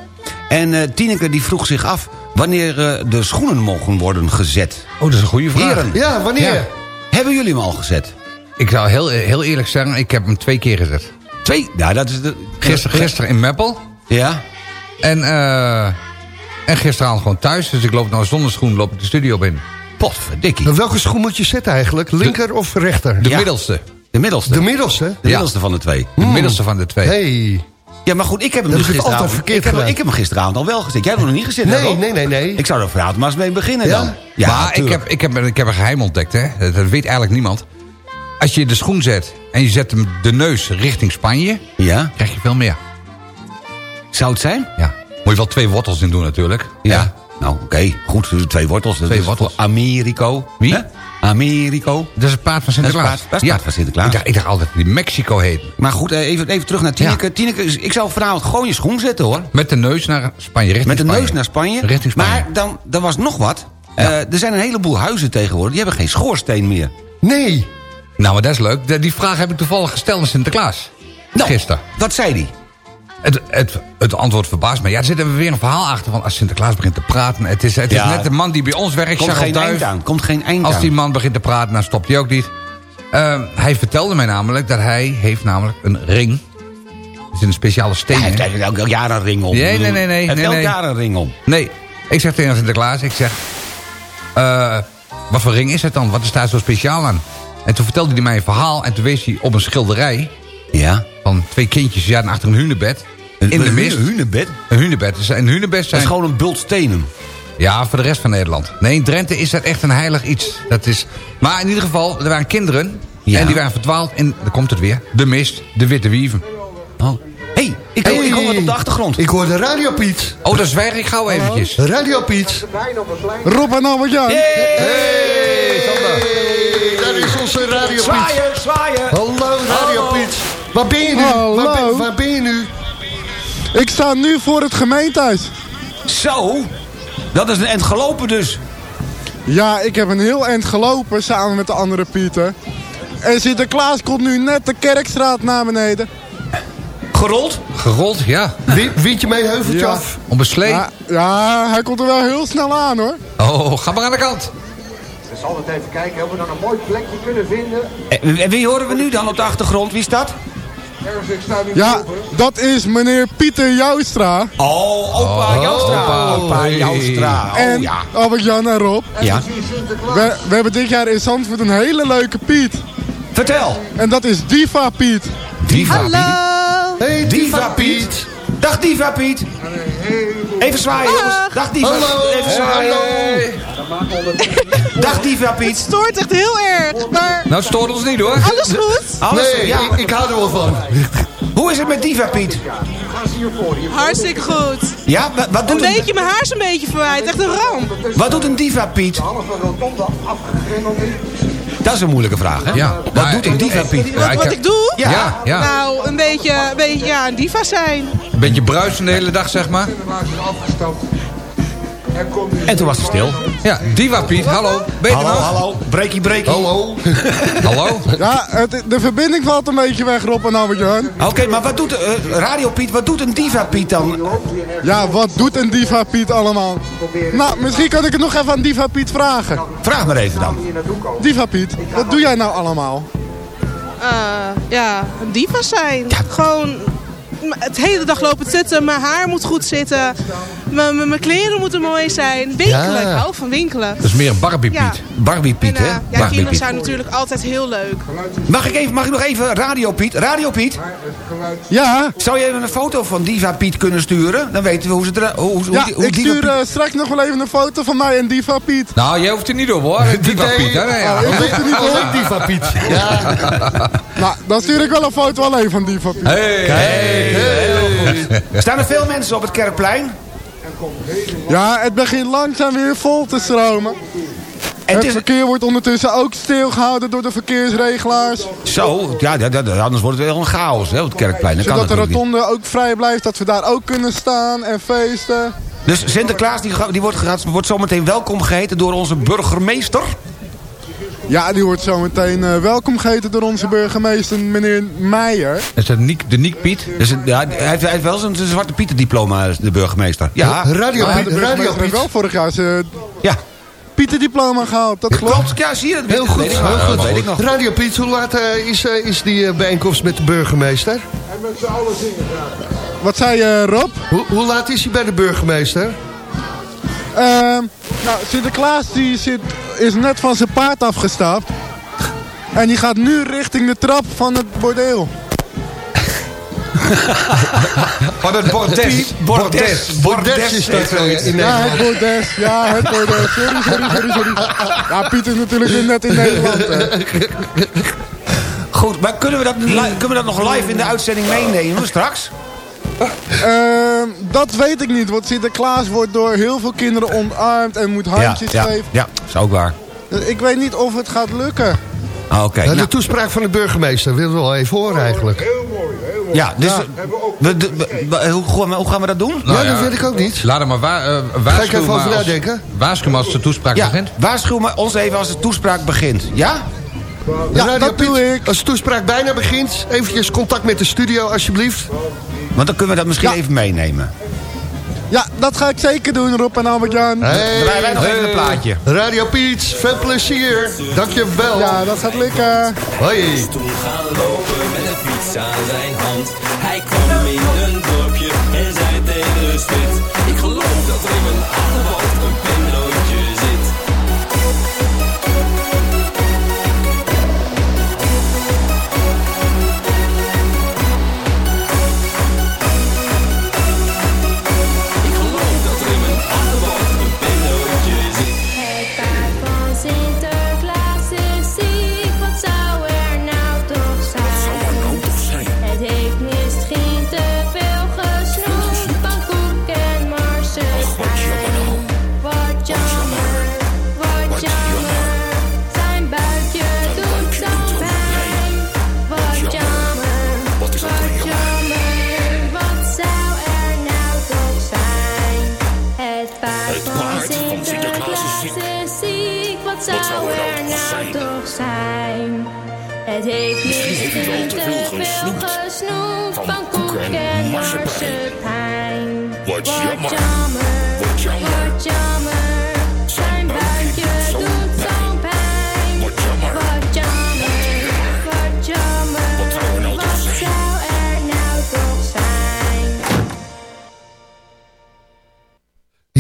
En eh, Tineke die vroeg zich af wanneer eh, de schoenen mogen worden gezet. Oh, dat is een goede vraag. Heren, Ja, wanneer? Ja. hebben jullie hem al gezet? Ik zou heel, heel eerlijk zeggen, ik heb hem twee keer gezet. Twee? Ja, dat is de... Gisteren, gisteren in Meppel. Ja? En, eh en gisteravond gewoon thuis. Dus ik loop nou zonder schoen loop ik de studio binnen. Potverdikkie. Maar welke schoen moet je zetten eigenlijk? Linker of rechter? De Ja. middelste. De middelste. De middelste? De Ja. middelste van de twee. De middelste van de twee. Hey. Ja, maar goed, ik heb hem Dat dus ik altijd gisteravond... verkeerd ik, heb, gedaan. ik heb hem gisteravond al wel gezet. Jij hebt hem nog niet gezet, hè, Nee, nee, nee, nee. Ik zou er vanavond maar eens mee beginnen Ja? dan. Ja, maar ik heb, ik, heb, ik heb een geheim ontdekt, hè. Dat weet eigenlijk niemand. Als je de schoen zet en je zet hem de neus richting Spanje... Ja? krijg je veel meer. Zou het zijn? Ja. Moet je wel twee wortels in doen natuurlijk. Ja. Nou, oké. Goed, twee wortels. Twee wortels. Americo. Wie? Americo. Dat is het paard van Sinterklaas. Dat is paard- dat is paard van Sinterklaas. Ik dacht, ik dacht altijd dat die Mexico heet. Maar goed, eh, even, even terug naar Tineke. Tineke, ik zou vanavond gewoon je schoen zetten, hoor. Met de neus naar Spanje, richting Met de Spanje. neus naar Spanje. Richting Spanje. Maar dan, er was nog wat. Eh, er zijn een heleboel huizen tegenwoordig. Die hebben geen schoorsteen meer. Nee. Nou, maar dat is leuk. Die vraag heb ik toevallig gesteld aan Sinterklaas. Nou, Gisteren. Wat zei die? Het, het, het antwoord verbaast me. Ja, er zit er weer een verhaal achter van als Sinterklaas begint te praten. Het is, het Ja. is net de man die bij ons werkt, Komt geen Duif. eind aan. Komt geen eind Als die man begint te praten, dan stopt hij ook niet. Ehm, hij vertelde mij namelijk dat hij heeft namelijk een ring. Dat is een speciale steen. Hij heeft eigenlijk elk jaar een ring om. Nee, nee, nee, nee, Hij heeft nee, elk nee. jaar een ring om. Nee, ik zeg tegen Sinterklaas, ik zeg... eh, wat voor ring is het dan? Wat is daar zo speciaal aan? En toen vertelde hij mij een verhaal en toen wees hij op een schilderij... Ja. van twee kindjes, die zaten achter een hunebed... in de een mist. hunebed? Een hunebed. Dus Een hunebed Dat zijn... is gewoon een bult stenen. Ja, voor de rest van Nederland. Nee, in Drenthe is dat echt een heilig iets. Dat is... Maar in ieder geval, er waren kinderen... Ja. en die waren verdwaald in, daar komt het weer, de mist, de witte wieven. Oh. hey, ik, hoor- ik hoor wat op de achtergrond. Ik hoor de Radio Piet. Oh, dat zwijg ik gauw eventjes. Radio Piet. Rob en Albert-Jan. Hey, daar is onze Radio Piet. Zwaaien, zwaaien. Hallo Radio Piet. Waar ben je nu? Hallo. Waar ben, waar ben je nu? Ik sta nu voor het gemeentehuis. Zo. Dat is een end gelopen dus. Ja, ik heb een heel eind gelopen samen met de andere Pieter. En Sinterklaas komt nu net de Kerkstraat naar beneden. Gerold? Gerold, ja. Wie- Windje mee, heuveltje Ja. af. Op een slee. Ja, ja, hij komt er wel heel snel aan hoor. Oh, ga maar aan de kant. We zal het even kijken of we dan een mooi plekje kunnen vinden. En en wie horen we nu dan op de achtergrond? Wie is dat? Ergens, ik sta nu Ja, dat is meneer Pieter Joustra. Oh, opa Oh, Joustra. opa. Opa. Joustra. Oh, en ja. Albert-Jan en Rob. Ja. We, we hebben dit jaar in Zandvoort een hele leuke Piet. Vertel. En dat is Diva Piet. Diva Piet. Hey, Diva Piet. Dag Diva Piet. Even zwaaien jongens. Dag Diva. Hallo. Even zwaaien. Dag Diva Piet. stoort echt heel erg, maar Nou, het stoort ons niet hoor. alles goed. Alles, Nee, ja. ik, ik hou er wel van. Hoe is het met Diva Piet? Hartstikke goed. Ja, wa- wat Een doet een, beetje, mijn haar is een beetje verwijt. Echt een ramp. wat doet een Diva Piet? Dat is een moeilijke vraag, hè? Ja. Wat Maar doet een Diva Piet? Wat, ik wat ik doe? Ja. Ja, ja. Nou, een beetje, een beetje ja, een diva zijn. Een beetje bruisen de hele dag, zeg maar. En toen was het stil. Ja, Diva Piet, hallo. Ben je er Hallo, nog? hallo. Breakie, breakie. Hallo. [LAUGHS] Hallo? Ja, het, de verbinding valt een beetje weg, Rob en Albert-Jan. Oké, maar wat doet eh, Radio Piet, wat doet een Diva Piet dan? Ja, wat doet een Diva Piet allemaal? Nou, misschien kan ik het nog even aan Diva Piet vragen. Vraag maar even dan. Diva Piet, wat doe jij nou allemaal? Eh, ja, een diva zijn. Gewoon m- het hele dag lopen zitten. Mijn haar moet goed zitten. Mijn- kleren moeten mooi zijn. Winkelen, Ja. ik hou van winkelen. Dat is meer Barbie Piet. Ja. Barbie En, Piet, eh, hè? ja, Barbie kinderen Piet. zijn natuurlijk altijd heel leuk. Mag ik, even, mag ik nog even Radio Piet? Radio Piet, Ja, zou je even een foto van Diva Piet kunnen sturen? Dan weten we hoe ze er, hoe, hoe, ja hoe ik Diva stuur Piet- eh, straks nog wel even een foto van mij en Diva Piet. Nou, jij hoeft er niet op hoor. [LAUGHS] Diva Piet, hè? Nee, ja. Oh, ik weet er niet op. Diva Piet. [LAUGHS] Ja. Nou, dan stuur ik wel een foto alleen van Diva Piet. Hey. Staan er veel mensen op het Kerkplein? Ja, het begint langzaam weer vol te stromen. En Het is, verkeer wordt ondertussen ook stilgehouden door de verkeersregelaars. zo, ja, anders wordt het wel een chaos hè, op het Kerkplein. Dat Zodat de niet. rotonde ook vrij blijft, dat we daar ook kunnen staan en feesten. Dus Sinterklaas die, wordt, wordt zometeen welkom geheten door onze burgemeester. Ja, die wordt zometeen eh welkom geheten door onze burgemeester, meneer Meijer. Is dat Niek, de Niek Piet? Dus, het- ja, hij, heeft, hij heeft wel zijn zijn zwarte Pieter diploma, de burgemeester. Ja, Radio de Piet. Radio Piet. wel vorig jaar zijn ja. Pieter-diploma gehaald, dat klopt. klopt. Ja, zie je dat? Heel dat goed, weet ik heel goed. Dat weet ik nog. Radio Piet, hoe laat eh, is, eh, is die bijeenkomst met de burgemeester? En met z'n allen zingen graag. Wat zei je, Rob? Hoe, hoe laat is hij bij de burgemeester? Ehm, nou, Sinterklaas die zit, is net van zijn paard afgestapt. En die gaat nu richting de trap van het bordeel. [LAUGHS] Van het bordes. Bordes. Bordes is dat zoiets in Ja, Nederland. het bordes. Ja, het bordes. Sorry, sorry, sorry, sorry. Ja, Piet is natuurlijk weer net in Nederland. Hè. Goed, maar kunnen we, dat, kunnen we dat nog live in de uitzending meenemen straks? [LAUGHS] Ehm, dat weet ik niet, want Sinterklaas wordt door heel veel kinderen omarmd en moet handjes ja, geven. ja, is ook waar. Dus Ik weet niet of het gaat lukken. Ah, Oké, Nou, nou, de toespraak van de burgemeester willen we wel even horen eigenlijk. Heel mooi, heel mooi. ja, dus Ja. we, de- we- we- hoe, gaan we dat doen? Nou ja, ja. dat weet ik ook niet. Laat hem maar wa eh, Ga ik waarschuwen. even over maar als- nadenken. Waarschuw maar als de toespraak Ja, begint. waarschuw maar ons even als de toespraak begint. Ja? Ja, dat doe ik. Als de toespraak bijna begint, eventjes contact met de studio alsjeblieft. Want dan kunnen we dat misschien Ja. even meenemen. Ja, dat ga ik zeker doen, Rob en Albert-Jan. Hey, Draaien wij nog even een plaatje. Radio Piet, veel plezier. Dankjewel. Ja, dat gaat lukken. Hoi. Toen gaan lopen met een fiets aan zijn hand. Hij kwam in een dorpje en zei tegen de spit. Ik geloof dat er in mijn achterhoofd een en marsepein. Wat jammer, wat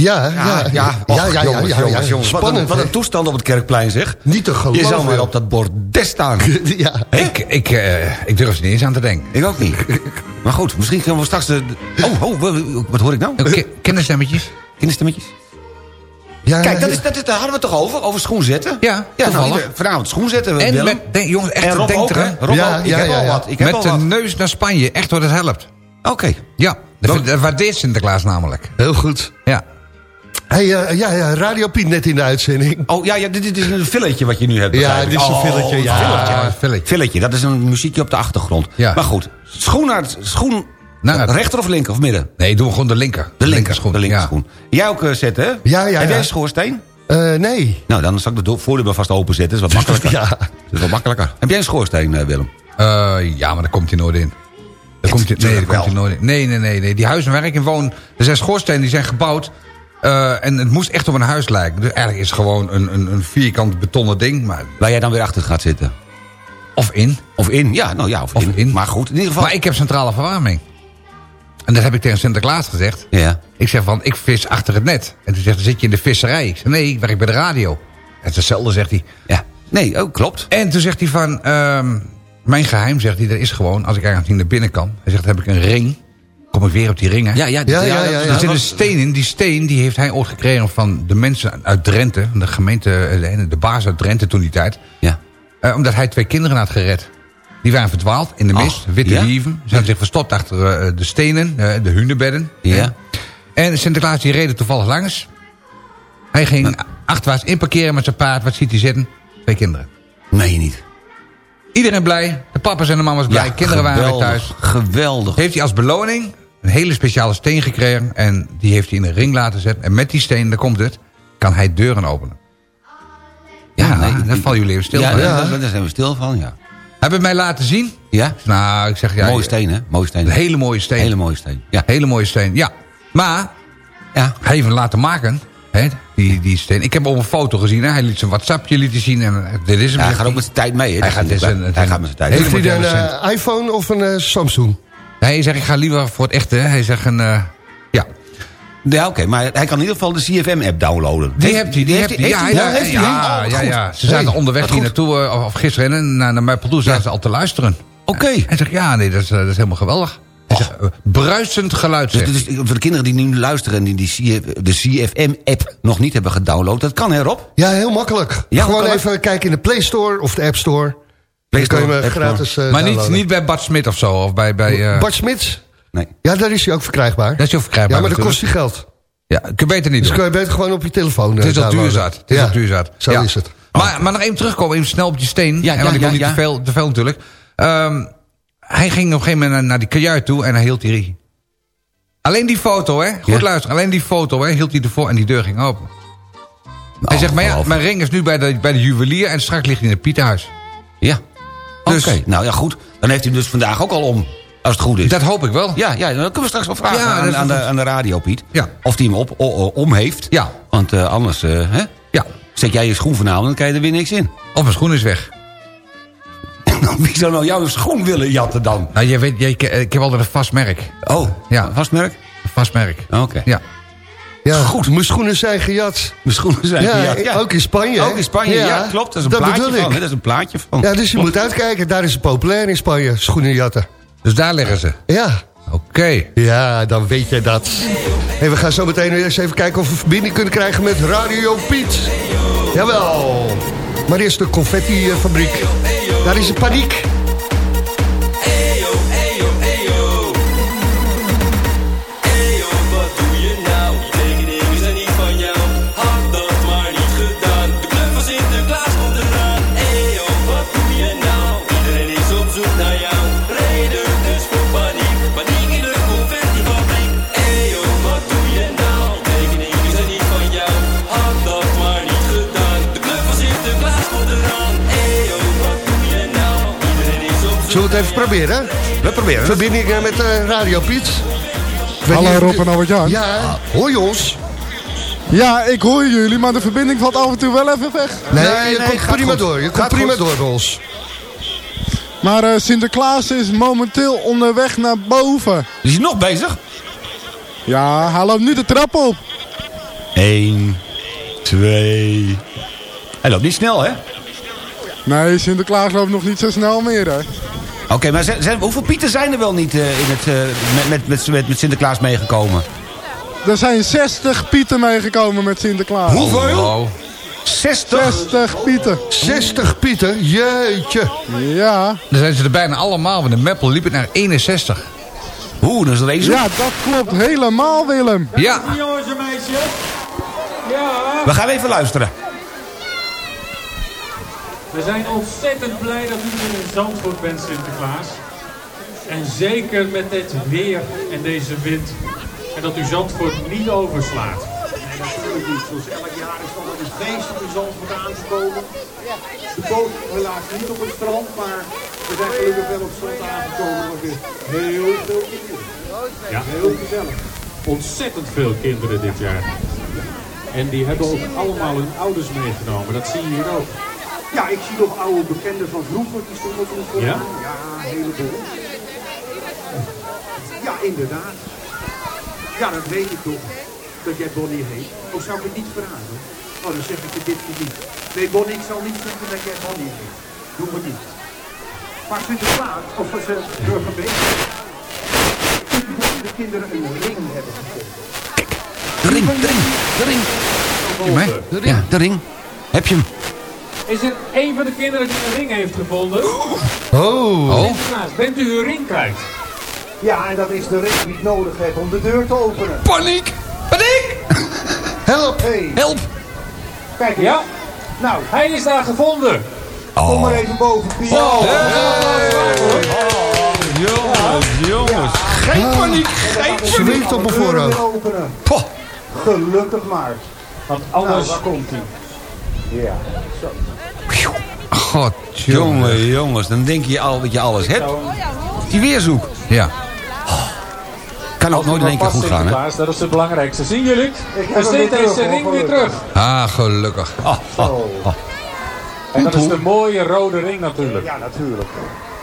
Ja, ja, ja. ja, Och, ja, ja, jongens, ja, ja, jongens, jongens. Wat een, Spannend, wat een toestand op het Kerkplein, zeg. Niet te Je geloven. zou weer op dat bordes staan. [LAUGHS] ja. Ik, ik, eh, ik durf er niet eens aan te denken. Ik ook niet. [LAUGHS] Maar goed, misschien kunnen we straks... De... Oh, oh, wat- hoor ik nou? Oké, Kinderstemmetjes? Kinderstemmetjes? Ja, Kijk, dat is, dat is, daar hadden we het toch over? Over schoen zetten? Ja, Ja, nou, ieder- vanavond schoen zetten. En Willem. met, denk, jongens, echt en Rob denk ook, hè? Rob Ja, ook. Ik ja, heb ja, al ja. wat. Ik heb Met al de wat. neus naar Spanje. Echt wat het helpt. Oké. Ja, dat, dat waardeert Sinterklaas namelijk. Heel goed. Ja. Hey, eh, ja, ja, Radio Piet net in de uitzending. Oh ja, ja dit, dit is een filletje wat je nu hebt. Ja, dit is een Oh, filletje, ja. filletje. Filletje. Filletje, dat is een muziekje op de achtergrond. Ja. Maar goed, schoen naar schoen Naar het- rechter of linker of midden? Nee, doen we gewoon de linker. De linkerschoen. De ja. linkerschoen. Jij ook eh, zetten, hè? Ja, ja, Heb ja. jij een schoorsteen? Eh, nee. Nou, dan zal ik de voordeur vast openzetten. Dat is wat makkelijker. [LAUGHS] Ja. Dat is wat makkelijker. Heb jij een schoorsteen, Willem? Ja, maar daar komt hij nooit in. Daar komt nee, daar komt hij wel. nooit in. Nee, nee, nee, nee. Die huizen waar ik in woon... Er zijn schoorstenen die zijn gebouwd... eh, en het moest echt op een huis lijken. Dus eigenlijk is het gewoon een, een, een vierkant betonnen ding. Maar, Waar jij dan weer achter gaat zitten? of in. Of in? Ja, nou ja, of, Of in. in. Maar goed, in ieder geval... Maar ik heb centrale verwarming. En dat heb ik tegen Sinterklaas gezegd. Ja. Ik zeg van, ik vis achter het net. En toen zegt hij, zit je in de visserij? Ik zeg, nee, ik werk bij de radio. Het is hetzelfde, zegt hij. Ja. Nee, ook klopt. En toen zegt hij van, ehm, mijn geheim, zegt hij, dat is gewoon, als ik ergens niet naar binnen kan. Hij zegt, dan heb ik een ring. Kom ik weer op die ring, hè? Ja, ja, Ja, ja, ja, Er zit een steen in. Die steen die heeft hij ooit gekregen van de mensen uit Drenthe. De gemeente, eh, de, de baas uit Drenthe toen die tijd. Ja. Eh, omdat hij twee kinderen had gered. Die waren verdwaald in de mist. Ach, witte ja? wieven. Ze hadden zich verstopt achter eh, de stenen. de hunebedden. Ja. En Sinterklaas die reed er toevallig langs. Hij ging achterwaarts inparkeren met zijn paard. Wat ziet hij zitten? Twee kinderen. Je niet. Iedereen blij. De papa's en de mama's blij. kinderen waren thuis. Geweldig. Heeft hij als beloning een hele speciale steen gekregen. En die heeft hij in een ring laten zetten. En met die steen, daar komt het, kan hij deuren openen. Ja, nee, daar vallen jullie even stil ja, van. ja. Daar, zijn we stil van, ja. Hebben mij laten zien? Ja? Nou, ik zeg ja. mooie steen, hè? Mooie steen. Een hele mooie steen. Hele mooie steen. Ja. Hele mooie steen, ja. Maar, Ja. hij heeft hem laten maken, hè, die, die steen. Ik heb hem op een foto gezien, hè. hij liet zijn WhatsAppje lieten zien. En, eh, dit is hem. Ja, hij gaat ook met zijn tijd mee, hè? Hij gaat, met zijn tijd. hele Heeft hij een eh, iPhone of een eh, Samsung? Hij zegt, ik ga liever voor het echte. hè. Hij zegt een, eh, ja. Ja, oké, maar hij kan in ieder geval de CFM-app downloaden. Die hebt hij, die heeft hij. Ja, ja, heeft hij. ja, Oh, ja. Ze zaten Hey, onderweg hier naartoe, eh, of, of gisteren, naar, naar Meppeldoe, zaten ze al te luisteren. Oké. Hij zegt, ja, nee, dat is, eh, dat is helemaal geweldig. Hij zegt, bruisend geluid, Dus, dus voor de kinderen die nu luisteren en die, die CF de CFM-app nog niet hebben gedownload, dat kan hè Rob? Ja, heel makkelijk. Ja, Gewoon makkelijk. even kijken in de Play Store of de App Store. Dan je Store, hem gratis eh, Maar niet, niet bij Bart Smit of zo, of bij... bij eh, Bart Smits? Nee. Ja, daar is hij ook verkrijgbaar. Dat is ook verkrijgbaar Ja, maar dat kost hij geld. Ja, kun je beter niet Dus doen. kun je beter gewoon op je telefoon Het is eh, al duur downloaden. zat. Het is Ja, al duur zat. Zo Ja. is het. Maar, maar nog even terugkomen, even snel op die steen. Ja, En ja, want ik wil ja, niet ja. te, veel, te veel natuurlijk. Ehm, hij ging op een gegeven moment naar, naar die kajuit toe en hij hield die... Alleen die foto, hè? Goed Ja. luisteren. Alleen die foto, hè? Hield hij ervoor en die deur ging open. hij Oh, zegt, maar ja, mijn ring is nu bij de, bij de juwelier... en straks ligt hij in het Pieterhuis. Ja. Dus- Oké, nou ja goed. Dan heeft hij hem dus vandaag ook al om, als het goed is. Dat hoop ik wel. Ja, ja, dan kunnen we straks wel vragen Ja, aan, aan, de, aan de radio, Piet. Ja. Of die hem op, om heeft. Ja. Want eh, anders, eh, hè? Ja. Zet jij je schoen vanavond, dan krijg je er weer niks in. Of mijn schoen is weg. [LAUGHS] Wie zou nou jouw schoen willen jatten dan? Nou, je weet, je, ik, ik heb altijd een vast merk. Oh, Ja. vast merk? Een vast merk. Oké. Ja. Ja, goed. Mijn schoenen zijn gejat. Mijn schoenen zijn Ja, gejat. ook in Spanje. Ook in Spanje, ja, klopt. Dat is een dat plaatje van. Dat is een plaatje van. Ja, dus je Klopt. moet uitkijken. Daar is het populair in Spanje, schoenen jatten. Dus daar liggen ze. Ja. Oké. Ja, dan weet je dat. En we gaan zo meteen eens even kijken of we verbinding kunnen krijgen met Radio Piet. Jawel. Maar eerst de confetti-fabriek. Daar is een paniek. Even proberen? We proberen het. Verbinding eh, met eh, Radio Piet. Hallo Rob en Albert-Jan. Ja, hoor je ons? Ja, ik hoor jullie, maar de verbinding valt af en toe wel even weg. Nee, Nee, je nee, komt gaat prima goed. door. Je komt Gaat prima goed. door bij ons. Maar eh, Sinterklaas is momenteel onderweg naar boven. Is hij nog bezig? Ja, hij loopt nu de trap op. 1, 2. Hij loopt niet snel, hè? Nee, Sinterklaas loopt nog niet zo snel meer, hè. Oké, maar zijn, zijn- hoeveel Pieten zijn er wel niet eh, in het, eh, met, met, met, met, met Sinterklaas meegekomen? Er zijn 60 pieten meegekomen met Sinterklaas. Hoeveel? Oh. 60? 60 pieten. 60 Pieten, jeetje. Ja. Dan zijn ze er bijna allemaal, want de Meppel liep het naar 61. Hoe, dat is er? Ja, dat klopt helemaal, Willem. Ja. Jongens en meisjes. Ja. We gaan even luisteren. We zijn ontzettend blij dat u weer in Zandvoort bent, Sinterklaas. En zeker met dit weer en deze wind. En dat u Zandvoort niet overslaat. Nee, natuurlijk niet. Zoals elk jaar is het altijd een feest om in Zandvoort aan te komen. De boot helaas niet op het strand, maar we zijn gelukkig wel op het strand aangekomen. Heel veel kinderen. Ja. Heel gezellig. Ontzettend veel kinderen dit jaar. En die hebben ook allemaal hun ouders meegenomen. Dat zie je hier ook. Ja, ik zie nog oude bekenden van vroeger, die stonden toen voor. Ja? Ja, een heleboel. Ja, inderdaad. Ja, dat weet ik toch. Dat jij Bonnie heet. Of zou ik het niet vragen? Oh, dan zeg ik het dit keer niet. Nee, Bonnie, ik zal niet zeggen dat jij Bonnie heet. Doe maar niet. Maar Sinterklaas, of was het burgemeester, de kinderen een ring hebben gegeven. De ring, de ring, de ring. Je? Ja, de ring. Heb je hem? Is er een van de kinderen die een ring heeft gevonden? Oh. Sinterklaas, bent u uw ring kwijt? Ja, en dat is de ring die ik nodig heb om de deur te openen. Paniek! Paniek! Help! Hey. Help! Kijk. Ja, Nou, hij is daar gevonden. kom maar even boven, Piet. Jongens, jongens. Geen paniek, geen Zweeft op mijn voorhoofd. Gelukkig maar. Want Nou, anders... waar komt hij? Ja. Zo. God, Jongen, jongens, dan denk je al dat je alles hebt. Die weerzoek. Ja. Kan ook nooit in één keer goed gaan, hè? Dat is het belangrijkste. Zien jullie? Ik Er zit deze ring weer terug. Ah, gelukkig. Oh, oh, oh. En dat is de mooie rode ring natuurlijk. Ja, natuurlijk.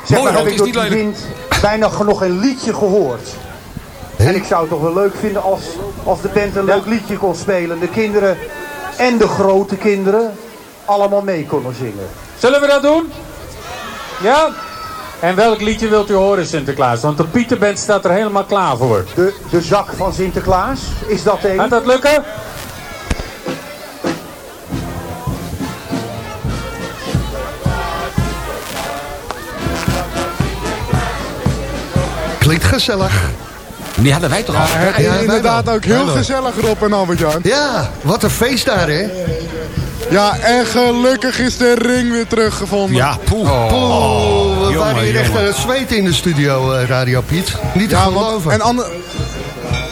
Zeg Mooi maar, heb ik door die wind bijna nog een liedje gehoord. En ik zou het toch wel leuk vinden als, als de band een leuk liedje kon spelen. De kinderen en de grote kinderen allemaal mee konden zingen. Zullen we dat doen? Ja? En welk liedje wilt u horen, Sinterklaas? Want de Pieterband staat er helemaal klaar voor. De, de zak van Sinterklaas, is dat een? Gaat dat lukken? Klinkt gezellig. Die hadden wij toch al? Is inderdaad ook heel gezellig, Rob en Albert-Jan. Ja, wat een feest daar, hè? Ja, en gelukkig is de ring weer teruggevonden. Ja, poeh. Poeh, we jongen, waren hier echt jongen. aan het zweten in de studio, eh, Radio Piet. Niet te Ja, geloven. want, en ander,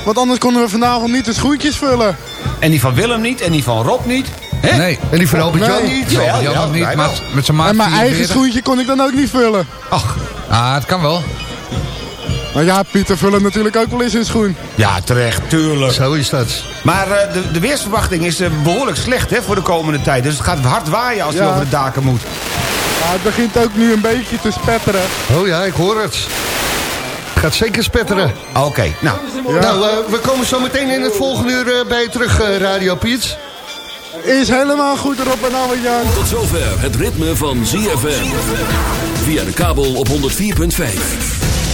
want anders konden we vanavond niet de schoentjes vullen. En die van Willem niet, en die van Rob niet. Hè? Nee. En die van Albert-Jan Nee. niet. Ja, Jan niet, maar met zijn maat en mijn eigen 44. schoentje kon ik dan ook niet vullen. Ach, ah, het kan wel. Maar ja, Pieter vullen natuurlijk ook wel eens een schoen. Ja, terecht, tuurlijk. Zo is dat. Maar eh, de, de weersverwachting is eh, behoorlijk slecht hè, voor de komende tijd. Dus het gaat hard waaien als je Ja. over de daken moet. Ja, het begint ook nu een beetje te spetteren. Oh ja, ik hoor het. Gaat zeker spetteren. Oké, nou. Nou, eh, we komen zo meteen in het volgende uur eh, bij je terug, eh, Radio Piet. Is helemaal goed erop en Albert-Jan. Tot zover het ritme van ZFM. Via de kabel op 104.5.